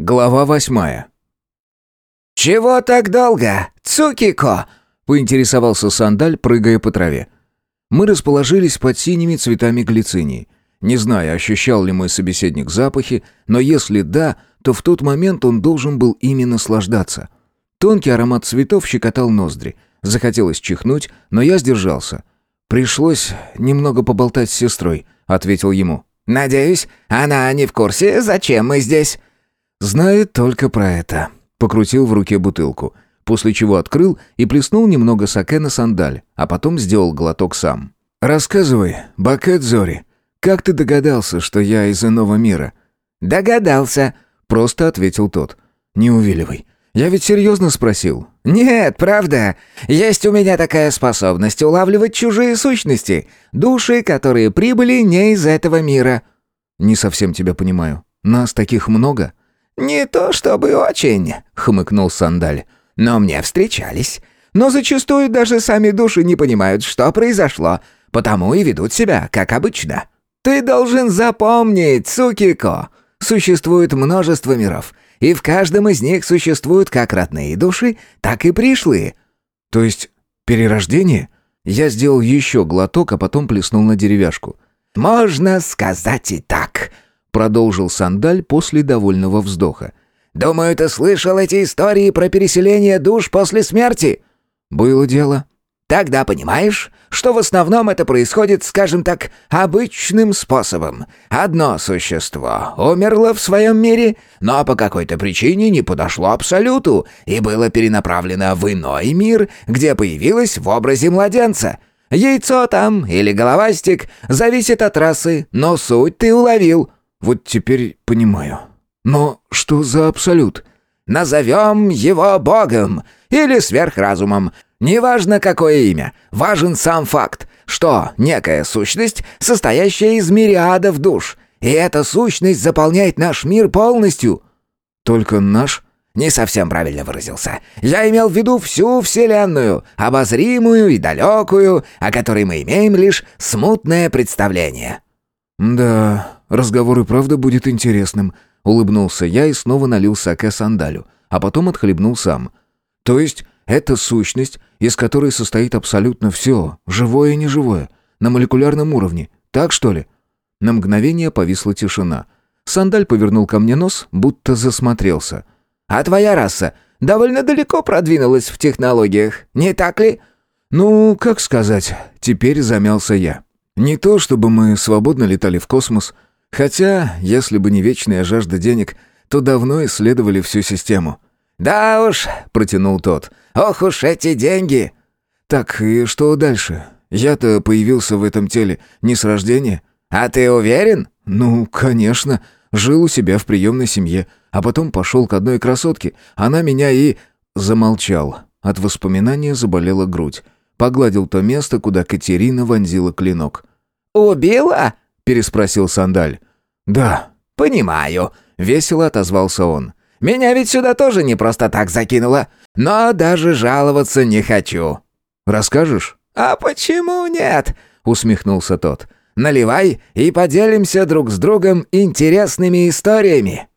Глава восьмая. «Чего так долго, Цукико?» — поинтересовался Сандаль, прыгая по траве. Мы расположились под синими цветами глицинии. Не знаю, ощущал ли мой собеседник запахи, но если да, то в тот момент он должен был ими наслаждаться. Тонкий аромат цветов щекотал ноздри. Захотелось чихнуть, но я сдержался. «Пришлось немного поболтать с сестрой», — ответил ему. «Надеюсь, она не в курсе, зачем мы здесь?» «Знает только про это». Покрутил в руке бутылку, после чего открыл и плеснул немного саке на сандаль, а потом сделал глоток сам. «Рассказывай, Бакет Зори, как ты догадался, что я из иного мира?» «Догадался», — просто ответил тот. «Не увиливай. Я ведь серьезно спросил». «Нет, правда. Есть у меня такая способность улавливать чужие сущности, души, которые прибыли не из этого мира». «Не совсем тебя понимаю. Нас таких много?» «Не то чтобы очень», — хмыкнул Сандаль. «Но мне встречались. Но зачастую даже сами души не понимают, что произошло, потому и ведут себя, как обычно. Ты должен запомнить, Сукико, существует множество миров, и в каждом из них существуют как родные души, так и пришлые». «То есть перерождение?» Я сделал еще глоток, а потом плеснул на деревяшку. «Можно сказать и так», продолжил Сандаль после довольного вздоха. «Думаю, ты слышал эти истории про переселение душ после смерти?» «Было дело». «Тогда понимаешь, что в основном это происходит, скажем так, обычным способом. Одно существо умерло в своем мире, но по какой-то причине не подошло Абсолюту и было перенаправлено в иной мир, где появилось в образе младенца». Яйцо там или головастик зависит от расы, но суть ты уловил. Вот теперь понимаю. Но что за абсолют? Назовем его Богом или сверхразумом. Неважно, какое имя. Важен сам факт, что некая сущность, состоящая из мириадов душ. И эта сущность заполняет наш мир полностью. Только наш? Не совсем правильно выразился. Я имел в виду всю Вселенную, обозримую и далекую, о которой мы имеем лишь смутное представление. Да, разговор и правда будет интересным», — улыбнулся я и снова налил саке сандалю, а потом отхлебнул сам. «То есть это сущность, из которой состоит абсолютно все, живое и неживое, на молекулярном уровне, так что ли?» На мгновение повисла тишина. Сандаль повернул ко мне нос, будто засмотрелся. «А твоя раса довольно далеко продвинулась в технологиях, не так ли?» «Ну, как сказать, теперь замялся я. Не то, чтобы мы свободно летали в космос, хотя, если бы не вечная жажда денег, то давно исследовали всю систему». «Да уж», — протянул тот, — «ох уж эти деньги!» «Так, и что дальше? Я-то появился в этом теле не с рождения». «А ты уверен?» «Ну, конечно. Жил у себя в приемной семье, а потом пошел к одной красотке. Она меня и...» Замолчал. От воспоминания заболела грудь. Погладил то место, куда Катерина вонзила клинок. «Убила?» — переспросил Сандаль. «Да». «Понимаю», — весело отозвался он. «Меня ведь сюда тоже не просто так закинуло. Но даже жаловаться не хочу». «Расскажешь?» «А почему нет?» — усмехнулся тот. «Наливай и поделимся друг с другом интересными историями».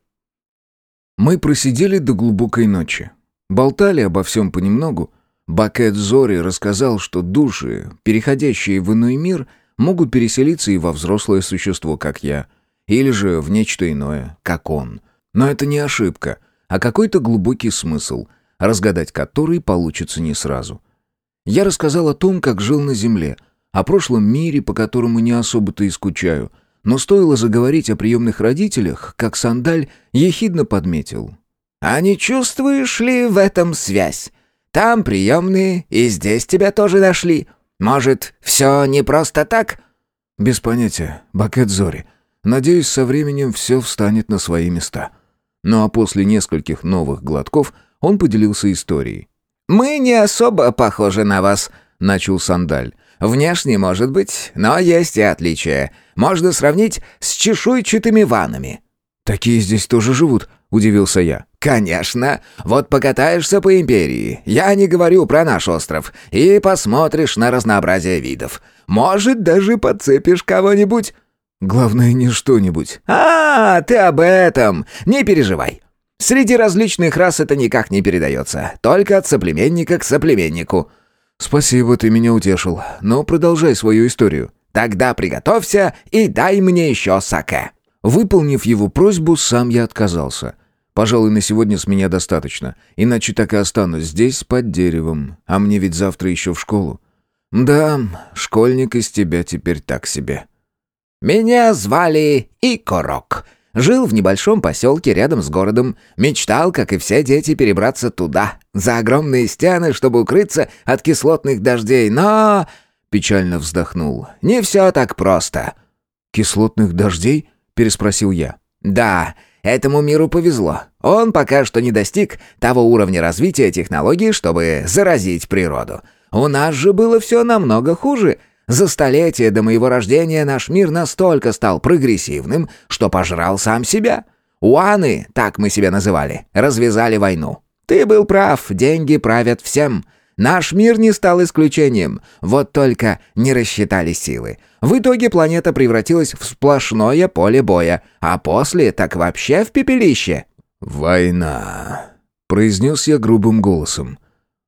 Мы просидели до глубокой ночи. Болтали обо всем понемногу. Бакет Зори рассказал, что души, переходящие в иной мир — могут переселиться и во взрослое существо, как я, или же в нечто иное, как он. Но это не ошибка, а какой-то глубокий смысл, разгадать который получится не сразу. Я рассказал о том, как жил на Земле, о прошлом мире, по которому не особо-то и скучаю, но стоило заговорить о приемных родителях, как Сандаль ехидно подметил. «А не чувствуешь ли в этом связь? Там приемные, и здесь тебя тоже нашли. Может, все не просто так?» «Без понятия. Бакет Зори. Надеюсь, со временем все встанет на свои места». Ну а после нескольких новых глотков он поделился историей. «Мы не особо похожи на вас», — начал Сандаль. «Внешне, может быть, но есть и отличия. Можно сравнить с чешуйчатыми ванами». «Такие здесь тоже живут», — удивился я. «Конечно. Вот покатаешься по империи, я не говорю про наш остров, и посмотришь на разнообразие видов. Может, даже подцепишь кого-нибудь». «Главное, не что-нибудь». «А, ты об этом. Не переживай. Среди различных рас это никак не передается. Только от соплеменника к соплеменнику. Спасибо, ты меня утешил. Но продолжай свою историю. Тогда приготовься и дай мне еще саке. Выполнив его просьбу, сам я отказался. Пожалуй, на сегодня с меня достаточно, иначе так и останусь здесь под деревом, а мне ведь завтра еще в школу. Да, школьник из тебя теперь так себе. Меня звали Икорок. Жил в небольшом поселке рядом с городом. Мечтал, как и все дети, перебраться туда, за огромные стены, чтобы укрыться от кислотных дождей. Но...» Печально вздохнул. «Не все так просто». «Кислотных дождей?» — переспросил я. «Да, этому миру повезло. Он пока что не достиг того уровня развития технологий, чтобы заразить природу. У нас же было все намного хуже». За столетия до моего рождения наш мир настолько стал прогрессивным, что пожрал сам себя. Уаны, так мы себя называли, развязали войну. Ты был прав, деньги правят всем. Наш мир не стал исключением, вот только не рассчитали силы. В итоге планета превратилась в сплошное поле боя, а после так вообще в пепелище. «Война», — произнес я грубым голосом.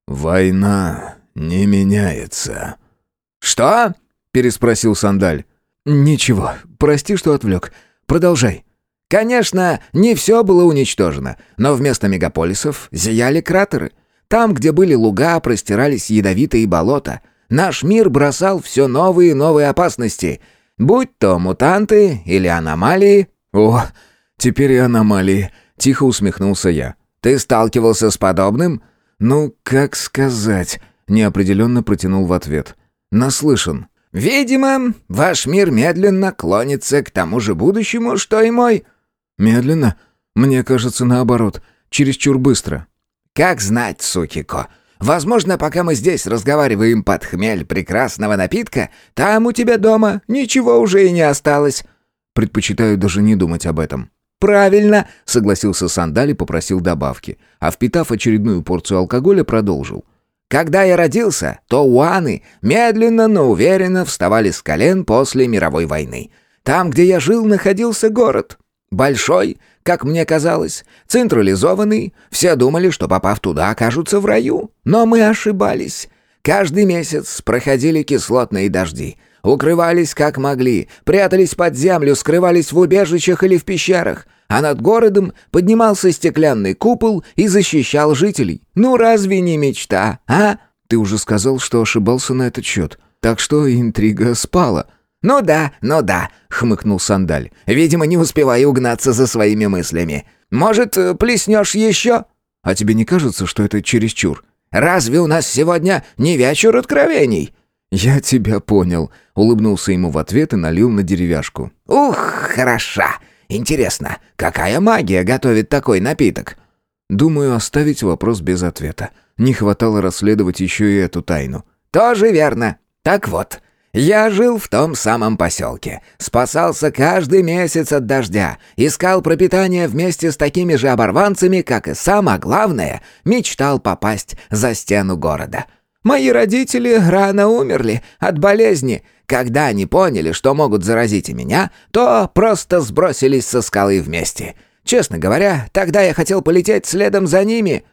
«Война не меняется». «Что?» — переспросил Сандаль. «Ничего, прости, что отвлек. Продолжай». Конечно, не все было уничтожено, но вместо мегаполисов зияли кратеры. Там, где были луга, простирались ядовитые болота. Наш мир бросал все новые и новые опасности, будь то мутанты или аномалии. «О, теперь и аномалии», — тихо усмехнулся я. «Ты сталкивался с подобным?» «Ну, как сказать?» — неопределенно протянул в ответ. Наслышан. Видимо, ваш мир медленно клонится к тому же будущему, что и мой. Медленно? Мне кажется, наоборот, чересчур быстро. Как знать, Сукико. Возможно, пока мы здесь разговариваем под хмель прекрасного напитка, там у тебя дома ничего уже и не осталось. Предпочитаю даже не думать об этом. «Правильно», — согласился Сандаль и попросил добавки, а впитав очередную порцию алкоголя, продолжил. Когда я родился, то уаны медленно, но уверенно вставали с колен после мировой войны. Там, где я жил, находился город. Большой, как мне казалось, централизованный. Все думали, что попав туда, окажутся в раю. Но мы ошибались. Каждый месяц проходили кислотные дожди. Укрывались как могли, прятались под землю, скрывались в убежищах или в пещерах а над городом поднимался стеклянный купол и защищал жителей. Ну разве не мечта, а? Ты уже сказал, что ошибался на этот счет, так что интрига спала. «Ну да, ну да», — хмыкнул Сандаль. «Видимо, не успеваю угнаться за своими мыслями. Может, э, плеснешь еще?» «А тебе не кажется, что это чересчур?» «Разве у нас сегодня не вечер откровений?» «Я тебя понял», — улыбнулся ему в ответ и налил на деревяшку. «Ух, хороша! Интересно, какая магия готовит такой напиток? Думаю, оставить вопрос без ответа. Не хватало расследовать еще и эту тайну. Тоже верно. Так вот, я жил в том самом поселке, спасался каждый месяц от дождя, искал пропитание вместе с такими же оборванцами, как и сам, а главное, мечтал попасть за стену города. Мои родители рано умерли от болезни, когда они поняли, что могут заразить и меня, то просто сбросились со скалы вместе. Честно говоря, тогда я хотел полететь следом за ними».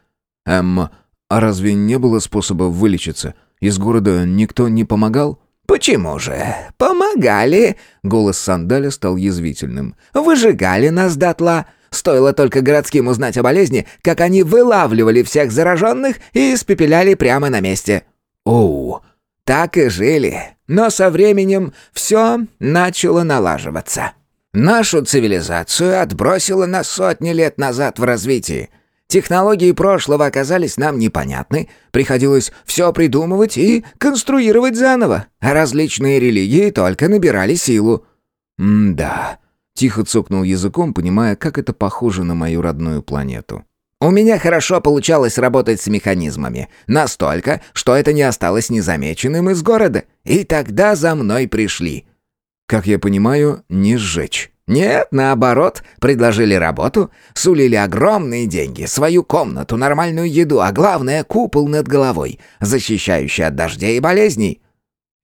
«Эм, а разве не было способа вылечиться? Из города никто не помогал?» «Почему же? Помогали!» Голос Сандаля стал язвительным. «Выжигали нас дотла. Стоило только городским узнать о болезни, как они вылавливали всех зараженных и испепеляли прямо на месте». «Оу!» Так и жили. Но со временем все начало налаживаться. Нашу цивилизацию отбросило на сотни лет назад в развитии. Технологии прошлого оказались нам непонятны, приходилось все придумывать и конструировать заново, различные религии только набирали силу. «М-да», — тихо цокнул языком, понимая, как это похоже на мою родную планету. У меня хорошо получалось работать с механизмами. Настолько, что это не осталось незамеченным из города. И тогда за мной пришли. Как я понимаю, не сжечь. Нет, наоборот, предложили работу, сулили огромные деньги, свою комнату, нормальную еду, а главное — купол над головой, защищающий от дождей и болезней.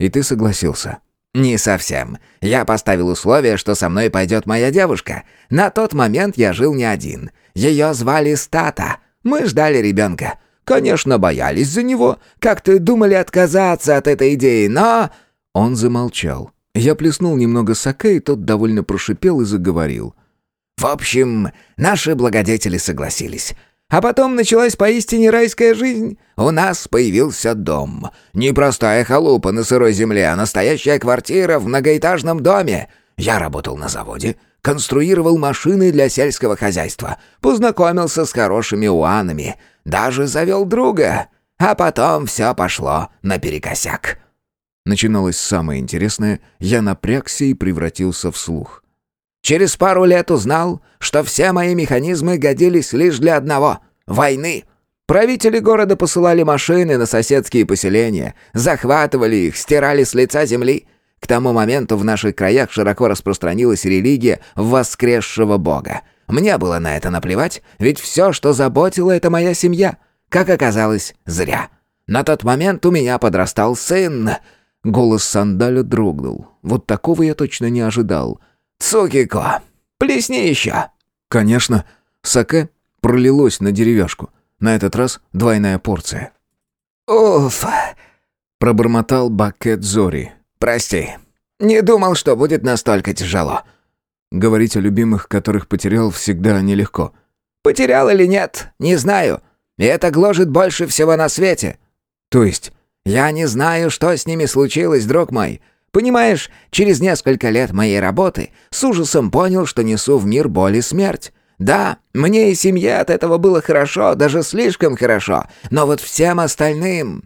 И ты согласился? «Не совсем. Я поставил условие, что со мной пойдет моя девушка. На тот момент я жил не один. Ее звали Стата. Мы ждали ребенка. Конечно, боялись за него. Как-то думали отказаться от этой идеи, но...» Он замолчал. Я плеснул немного саке, и тот довольно прошипел и заговорил. «В общем, наши благодетели согласились. А потом началась поистине райская жизнь. У нас появился дом. Не простая халупа на сырой земле, а настоящая квартира в многоэтажном доме. Я работал на заводе, конструировал машины для сельского хозяйства, познакомился с хорошими уанами, даже завел друга. А потом все пошло наперекосяк». Начиналось самое интересное, я напрягся и превратился в слух. Через пару лет узнал, что все мои механизмы годились лишь для одного — войны. Правители города посылали машины на соседские поселения, захватывали их, стирали с лица земли. К тому моменту в наших краях широко распространилась религия воскресшего бога. Мне было на это наплевать, ведь все, что заботило, это моя семья. Как оказалось, зря. На тот момент у меня подрастал сын. Голос сандаля дрогнул. Вот такого я точно не ожидал. «Цукико, плесни еще!» «Конечно!» Саке пролилось на деревяшку. На этот раз двойная порция. «Уф!» — пробормотал Бакет Зори. «Прости, не думал, что будет настолько тяжело». Говорить о любимых, которых потерял, всегда нелегко. «Потерял или нет, не знаю. И это гложет больше всего на свете». «То есть?» «Я не знаю, что с ними случилось, друг мой. Понимаешь, через несколько лет моей работы с ужасом понял, что несу в мир боль и смерть. Да, мне и семье от этого было хорошо, даже слишком хорошо, но вот всем остальным...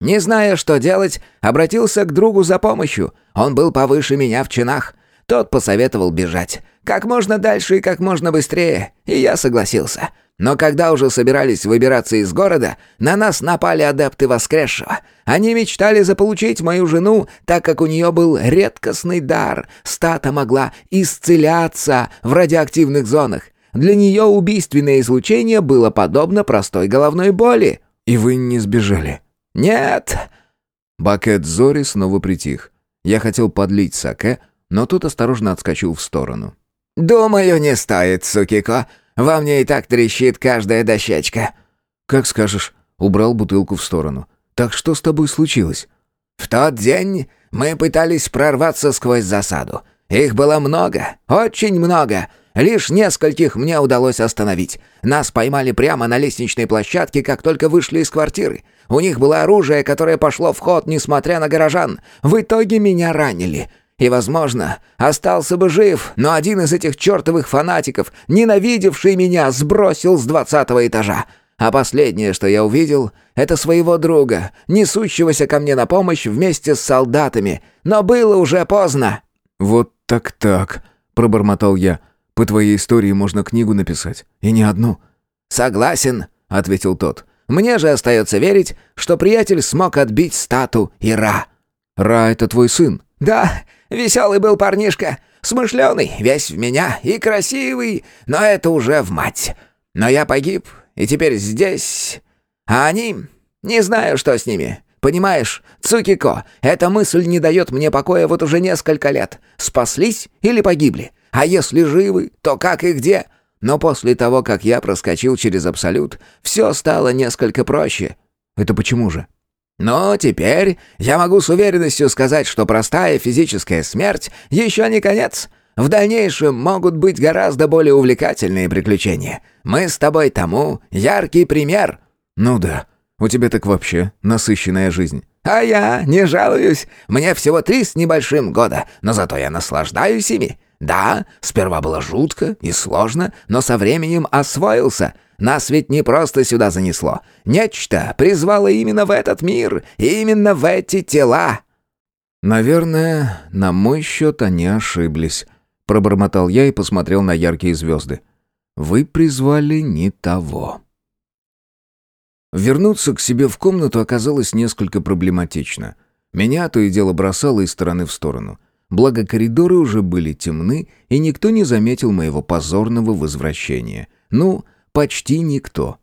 Не зная, что делать, обратился к другу за помощью. Он был повыше меня в чинах. Тот посоветовал бежать. Как можно дальше и как можно быстрее. И я согласился. Но когда уже собирались выбираться из города, на нас напали адепты воскресшего. Они мечтали заполучить мою жену, так как у нее был редкостный дар. Стата могла исцеляться в радиоактивных зонах. Для нее убийственное излучение было подобно простой головной боли. «И вы не сбежали?» «Нет». Бакет Зори снова притих. Я хотел подлить саке, но тут осторожно отскочил в сторону. «Думаю, не стоит, Сукико. Во мне и так трещит каждая дощечка». «Как скажешь». Убрал бутылку в сторону. «Так что с тобой случилось?» «В тот день мы пытались прорваться сквозь засаду. Их было много, очень много. Лишь нескольких мне удалось остановить. Нас поймали прямо на лестничной площадке, как только вышли из квартиры. У них было оружие, которое пошло в ход, несмотря на горожан. В итоге меня ранили. И, возможно, остался бы жив, но один из этих чертовых фанатиков, ненавидевший меня, сбросил с двадцатого этажа. А последнее, что я увидел, это своего друга, несущегося ко мне на помощь вместе с солдатами. Но было уже поздно. «Вот так-так», — пробормотал я. «По твоей истории можно книгу написать, и не одну». «Согласен», — ответил тот. «Мне же остается верить, что приятель смог отбить стату и Ра». «Ра — это твой сын?» «Да, Веселый был парнишка, смышленый, весь в меня и красивый, но это уже в мать. Но я погиб, и теперь здесь... А они... Не знаю, что с ними. Понимаешь, Цукико, эта мысль не дает мне покоя вот уже несколько лет. Спаслись или погибли? А если живы, то как и где? Но после того, как я проскочил через Абсолют, все стало несколько проще. Это почему же? Но теперь я могу с уверенностью сказать, что простая физическая смерть еще не конец. В дальнейшем могут быть гораздо более увлекательные приключения. Мы с тобой тому яркий пример». «Ну да, у тебя так вообще насыщенная жизнь». «А я не жалуюсь. Мне всего три с небольшим года, но зато я наслаждаюсь ими. Да, сперва было жутко и сложно, но со временем освоился». Нас ведь не просто сюда занесло. Нечто призвало именно в этот мир, именно в эти тела». «Наверное, на мой счет они ошиблись», — пробормотал я и посмотрел на яркие звезды. «Вы призвали не того». Вернуться к себе в комнату оказалось несколько проблематично. Меня то и дело бросало из стороны в сторону. Благо коридоры уже были темны, и никто не заметил моего позорного возвращения. Ну, Почти никто.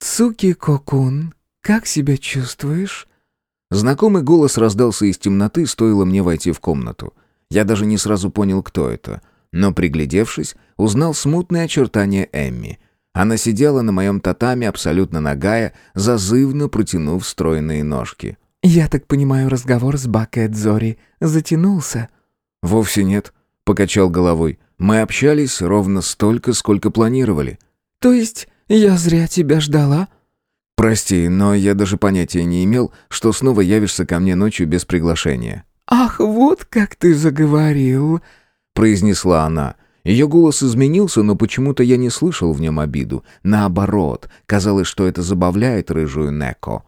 «Цуки-кокун, как себя чувствуешь?» Знакомый голос раздался из темноты, стоило мне войти в комнату. Я даже не сразу понял, кто это. Но, приглядевшись, узнал смутные очертания Эмми. Она сидела на моем татаме, абсолютно нагая, зазывно протянув стройные ножки. «Я так понимаю, разговор с Бакет Зори затянулся?» «Вовсе нет», — покачал головой. «Мы общались ровно столько, сколько планировали». «То есть я зря тебя ждала?» «Прости, но я даже понятия не имел, что снова явишься ко мне ночью без приглашения». «Ах, вот как ты заговорил!» — произнесла она. Ее голос изменился, но почему-то я не слышал в нем обиду. Наоборот, казалось, что это забавляет рыжую Неко.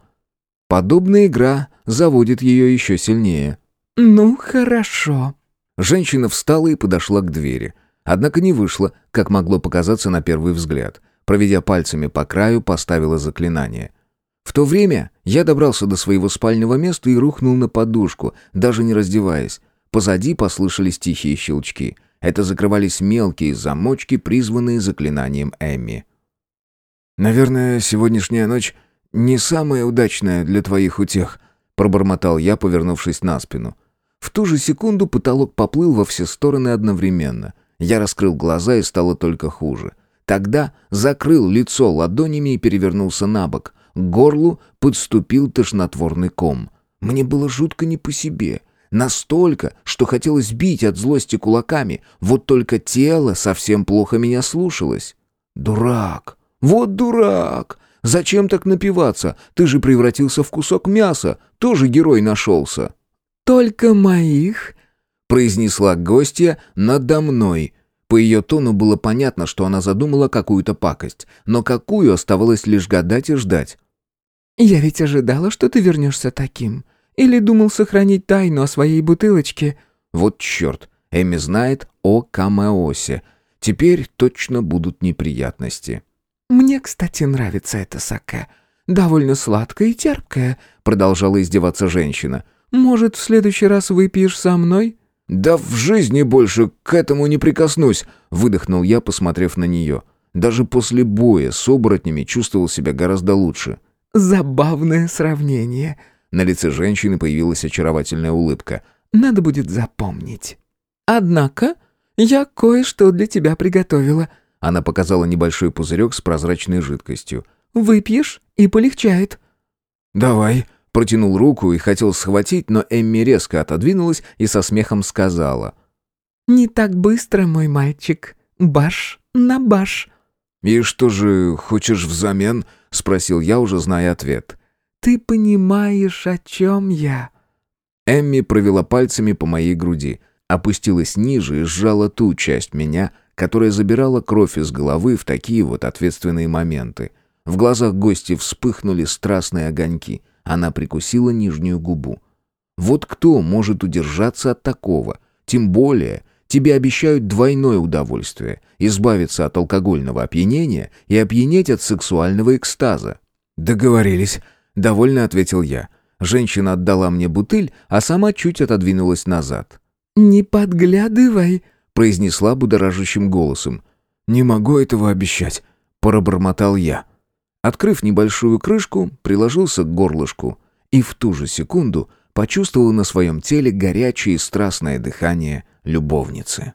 Подобная игра заводит ее еще сильнее. «Ну, хорошо». Женщина встала и подошла к двери. Однако не вышла, как могло показаться на первый взгляд проведя пальцами по краю, поставила заклинание. В то время я добрался до своего спального места и рухнул на подушку, даже не раздеваясь. Позади послышались тихие щелчки. Это закрывались мелкие замочки, призванные заклинанием Эмми. «Наверное, сегодняшняя ночь не самая удачная для твоих утех», пробормотал я, повернувшись на спину. В ту же секунду потолок поплыл во все стороны одновременно. Я раскрыл глаза и стало только хуже — Тогда закрыл лицо ладонями и перевернулся на бок. К горлу подступил тошнотворный ком. Мне было жутко не по себе. Настолько, что хотелось бить от злости кулаками. Вот только тело совсем плохо меня слушалось. «Дурак! Вот дурак! Зачем так напиваться? Ты же превратился в кусок мяса. Тоже герой нашелся». «Только моих?» — произнесла гостья надо мной — по ее тону было понятно, что она задумала какую-то пакость, но какую оставалось лишь гадать и ждать. «Я ведь ожидала, что ты вернешься таким. Или думал сохранить тайну о своей бутылочке?» «Вот черт, Эми знает о Камеосе. Теперь точно будут неприятности». «Мне, кстати, нравится это саке. Довольно сладкое и терпкое», — продолжала издеваться женщина. «Может, в следующий раз выпьешь со мной?» «Да в жизни больше к этому не прикоснусь», — выдохнул я, посмотрев на нее. Даже после боя с оборотнями чувствовал себя гораздо лучше. «Забавное сравнение». На лице женщины появилась очаровательная улыбка. «Надо будет запомнить. Однако я кое-что для тебя приготовила». Она показала небольшой пузырек с прозрачной жидкостью. «Выпьешь и полегчает». «Давай», Протянул руку и хотел схватить, но Эмми резко отодвинулась и со смехом сказала. «Не так быстро, мой мальчик. Баш на баш». «И что же хочешь взамен?» — спросил я, уже зная ответ. «Ты понимаешь, о чем я?» Эмми провела пальцами по моей груди, опустилась ниже и сжала ту часть меня, которая забирала кровь из головы в такие вот ответственные моменты. В глазах гости вспыхнули страстные огоньки — она прикусила нижнюю губу. Вот кто может удержаться от такого? Тем более, тебе обещают двойное удовольствие – избавиться от алкогольного опьянения и опьянеть от сексуального экстаза. «Договорились», – довольно ответил я. Женщина отдала мне бутыль, а сама чуть отодвинулась назад. «Не подглядывай», — произнесла будоражащим голосом. «Не могу этого обещать», — пробормотал я. Открыв небольшую крышку, приложился к горлышку и в ту же секунду почувствовал на своем теле горячее и страстное дыхание любовницы.